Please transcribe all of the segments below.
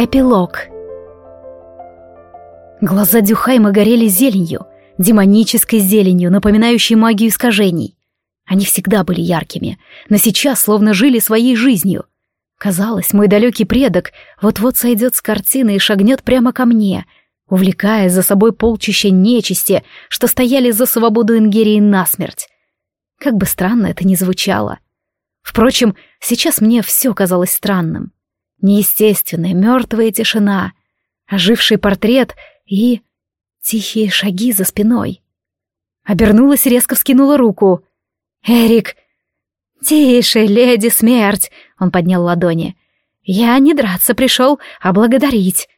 Эпилог Глаза Дюхайма горели зеленью, демонической зеленью, напоминающей магию искажений. Они всегда были яркими, но сейчас словно жили своей жизнью. Казалось, мой далекий предок вот-вот сойдет с картины и шагнет прямо ко мне, увлекая за собой полчища нечисти, что стояли за свободу Ингерии насмерть. Как бы странно это ни звучало. Впрочем, сейчас мне все казалось странным. Неестественная мертвая тишина, оживший портрет и... тихие шаги за спиной. Обернулась, резко вскинула руку. «Эрик!» «Тише, леди смерть!» — он поднял ладони. «Я не драться пришел, а благодарить!»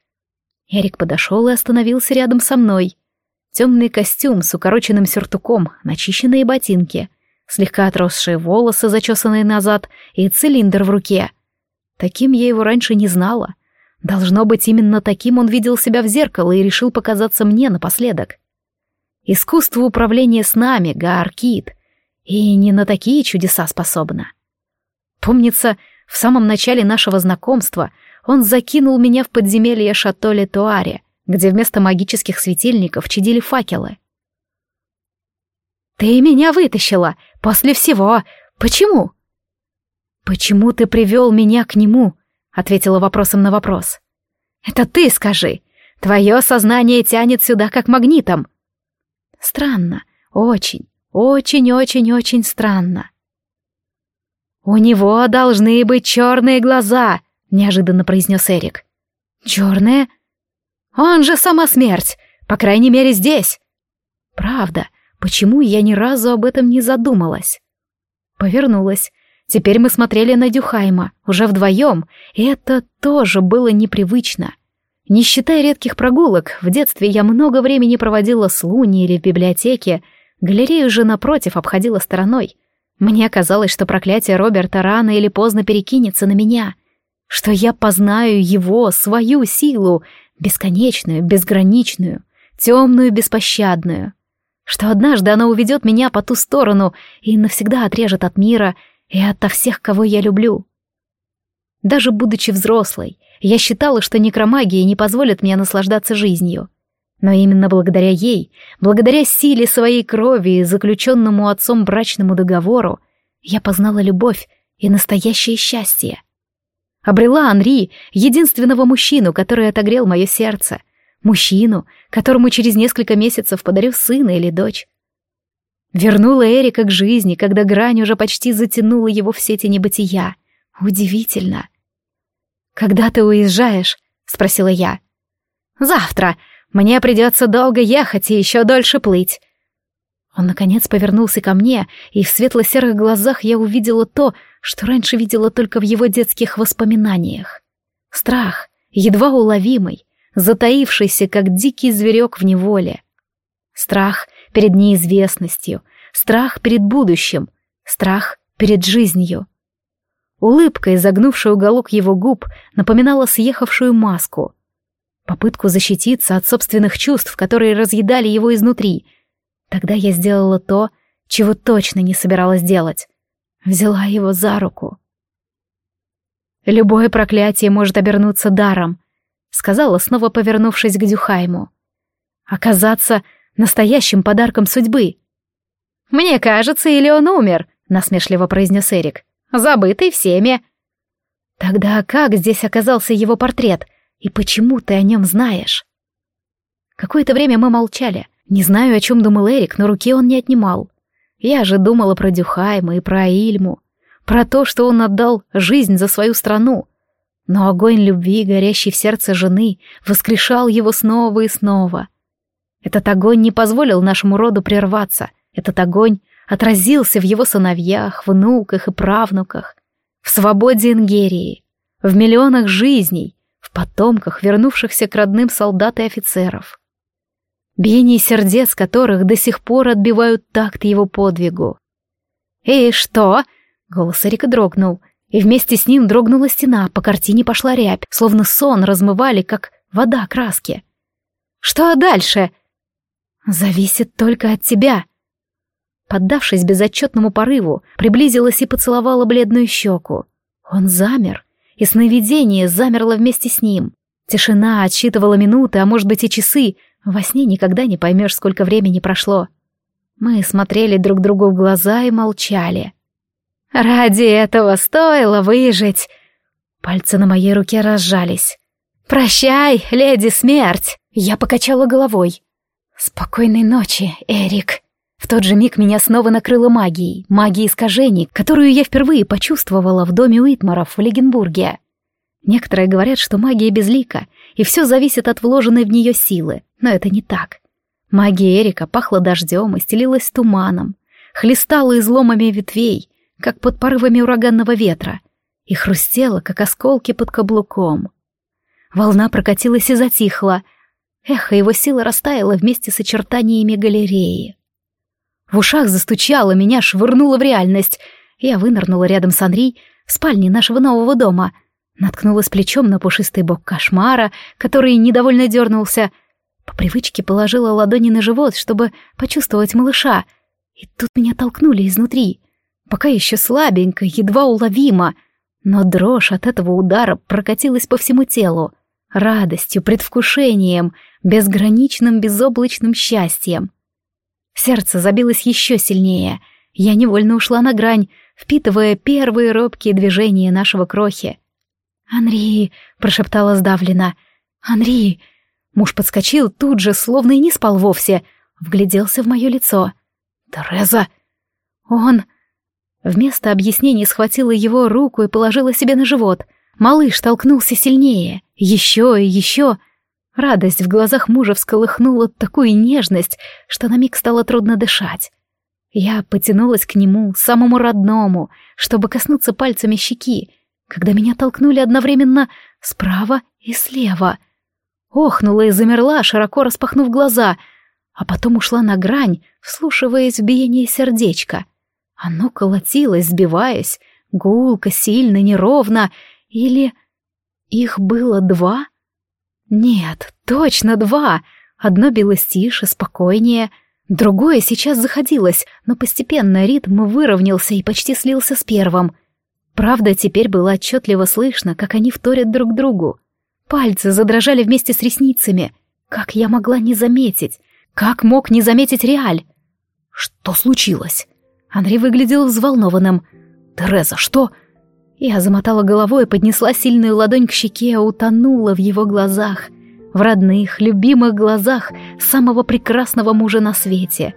Эрик подошел и остановился рядом со мной. Темный костюм с укороченным сюртуком, начищенные ботинки, слегка отросшие волосы, зачесанные назад, и цилиндр в руке. Таким я его раньше не знала. Должно быть, именно таким он видел себя в зеркало и решил показаться мне напоследок. Искусство управления с нами, Гааркит, и не на такие чудеса способна. Помнится, в самом начале нашего знакомства он закинул меня в подземелье Шатоле Туаре, где вместо магических светильников чадили факелы. «Ты меня вытащила! После всего! Почему?» «Почему ты привел меня к нему?» — ответила вопросом на вопрос. «Это ты скажи. Твое сознание тянет сюда как магнитом». «Странно. Очень, очень-очень-очень странно». «У него должны быть черные глаза», — неожиданно произнес Эрик. «Черные? Он же сама смерть, по крайней мере здесь». «Правда, почему я ни разу об этом не задумалась?» Повернулась Теперь мы смотрели на Дюхайма, уже вдвоем, и это тоже было непривычно. Не считая редких прогулок, в детстве я много времени проводила с Луни или в библиотеке, галерею же, напротив, обходила стороной. Мне казалось, что проклятие Роберта рано или поздно перекинется на меня, что я познаю его, свою силу, бесконечную, безграничную, темную, беспощадную, что однажды она уведет меня по ту сторону и навсегда отрежет от мира — и ото всех, кого я люблю. Даже будучи взрослой, я считала, что некромагия не позволит мне наслаждаться жизнью. Но именно благодаря ей, благодаря силе своей крови и заключенному отцом брачному договору, я познала любовь и настоящее счастье. Обрела Анри, единственного мужчину, который отогрел мое сердце, мужчину, которому через несколько месяцев подарю сына или дочь. Вернула Эрика к жизни, когда грань уже почти затянула его в сети небытия. Удивительно. «Когда ты уезжаешь?» — спросила я. «Завтра. Мне придется долго ехать и еще дольше плыть». Он, наконец, повернулся ко мне, и в светло-серых глазах я увидела то, что раньше видела только в его детских воспоминаниях. Страх, едва уловимый, затаившийся, как дикий зверек в неволе. Страх перед неизвестностью, страх перед будущим, страх перед жизнью. Улыбка, изогнувшая уголок его губ, напоминала съехавшую маску. Попытку защититься от собственных чувств, которые разъедали его изнутри. Тогда я сделала то, чего точно не собиралась делать. Взяла его за руку. «Любое проклятие может обернуться даром», — сказала, снова повернувшись к Дюхайму. «Оказаться настоящим подарком судьбы. «Мне кажется, или он умер», — насмешливо произнес Эрик. «Забытый всеми». «Тогда как здесь оказался его портрет? И почему ты о нем знаешь?» Какое-то время мы молчали. Не знаю, о чем думал Эрик, но руки он не отнимал. Я же думала про Дюхайма и про Ильму, про то, что он отдал жизнь за свою страну. Но огонь любви, горящий в сердце жены, воскрешал его снова и снова — этот огонь не позволил нашему роду прерваться. Этот огонь отразился в его сыновьях, внуках и правнуках, в свободе Ингерии, в миллионах жизней, потомках, вернувшихся к родным солдат и офицеров. Биение сердец которых до сих пор отбивают такт его подвигу. «И что?» — голос Эрика дрогнул, и вместе с ним дрогнула стена, по картине пошла рябь, словно сон размывали, как вода краски. «Что дальше?» Зависит только от тебя. Поддавшись безотчетному порыву, приблизилась и поцеловала бледную щеку. Он замер, и сновидение замерло вместе с ним. Тишина отсчитывала минуты, а может быть и часы. Во сне никогда не поймешь, сколько времени прошло. Мы смотрели друг другу в глаза и молчали. «Ради этого стоило выжить!» Пальцы на моей руке разжались. «Прощай, леди смерть!» Я покачала головой. «Спокойной ночи, Эрик!» В тот же миг меня снова накрыло магией, магией искажений, которую я впервые почувствовала в доме Уитмаров в Легенбурге. Некоторые говорят, что магия безлика, и все зависит от вложенной в нее силы, но это не так. Магия Эрика пахла дождем и стелилась туманом, хлестала изломами ветвей, как под порывами ураганного ветра, и хрустела, как осколки под каблуком. Волна прокатилась и затихла, эхо его силы растаяло вместе с очертаниями галереи. В ушах застучало, меня швырнуло в реальность. Я вынырнула рядом с Анри в спальне нашего нового дома. Наткнулась плечом на пушистый бок кошмара, который недовольно дернулся. По привычке положила ладони на живот, чтобы почувствовать малыша. И тут меня толкнули изнутри. Пока еще слабенько, едва уловимо. Но дрожь от этого удара прокатилась по всему телу. Радостью, предвкушением, безграничным безоблачным счастьем. Сердце забилось еще сильнее. Я невольно ушла на грань, впитывая первые робкие движения нашего крохи. «Анри!» — прошептала сдавленно. «Анри!» Муж подскочил тут же, словно и не спал вовсе, вгляделся в мое лицо. «Тереза!» «Он...» Вместо объяснений схватила его руку и положила себе на живот. Малыш толкнулся сильнее. Еще и еще. Радость в глазах мужа всколыхнула такую нежность, что на миг стало трудно дышать. Я потянулась к нему, самому родному, чтобы коснуться пальцами щеки, когда меня толкнули одновременно справа и слева. Охнула и замерла, широко распахнув глаза, а потом ушла на грань, вслушиваясь в биение сердечка. Оно колотилось, сбиваясь, гулко, сильно, неровно, или... Их было два? Нет, точно два. Одно билось тише, спокойнее, другое сейчас заходилось, но постепенно ритм выровнялся и почти слился с первым. Правда, теперь было отчетливо слышно, как они вторят друг другу. Пальцы задрожали вместе с ресницами. Как я могла не заметить? Как мог не заметить Реаль? Что случилось? Андрей выглядел взволнованным. «Тереза, что?» Я замотала головой и поднесла сильную ладонь к щеке, утонула в его глазах, в родных, любимых глазах самого прекрасного мужа на свете.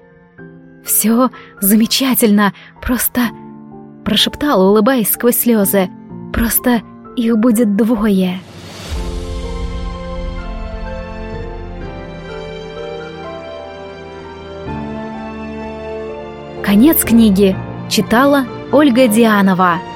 «Все замечательно, просто...» Прошептала, улыбаясь сквозь слезы. «Просто их будет двое». Конец книги читала Ольга Дианова.